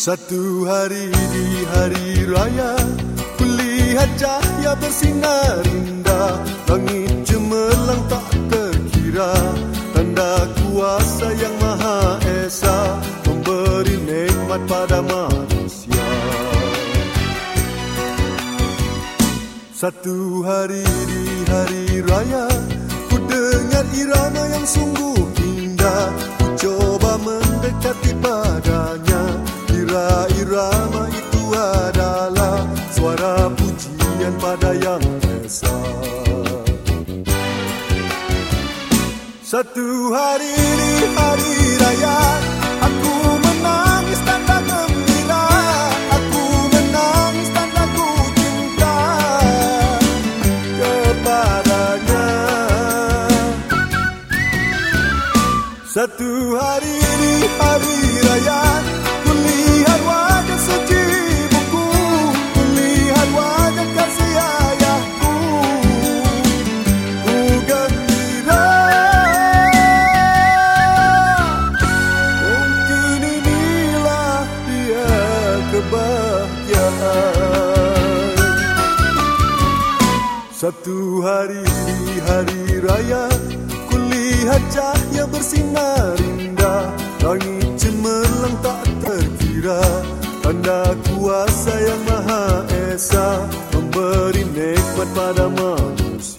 Satu hari di hari raya Kulihat cahaya bersinar indah. Langit cemerlang tak terkira Tanda kuasa yang maha esa Memberi nikmat pada manusia. Satu hari di hari raya Ku dengar irama yang sungguh indah. Ku coba mendekati padanya Ira-irama itu adalah suara pujian pada yang esa. Satu hari di hari raya Aku menangis tanda gembira. Aku menangis tanda ku cinta. Kepadanya. Satu hari Satu hari hari raya Kulihat cahaya bersinar indah. Langit cemerlang tak terkira Tanda kuasa yang maha esa Memberi nikmat pada manusia.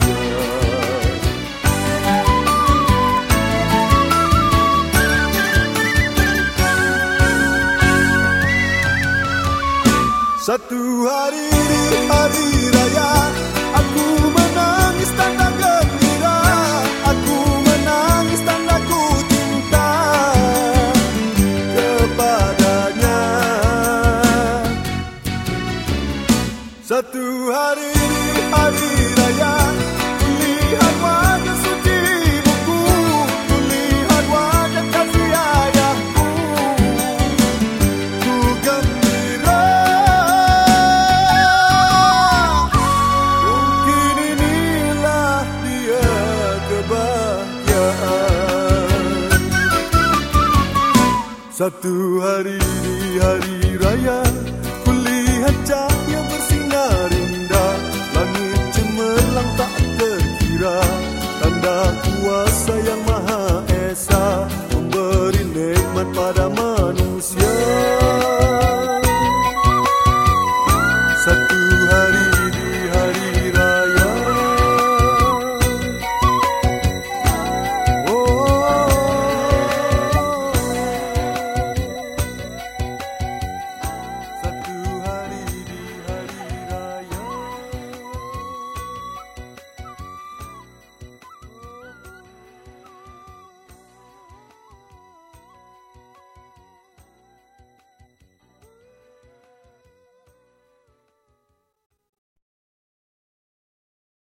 Satu hari di hari raya Satu hari di hari raya Kulihat wajah suci buku. Kulihat wajah kasih ayahku. Ku gembira. Mungkin inilah dia kebahagiaan. Satu hari di hari raya Kulihat cahaya bersinar maha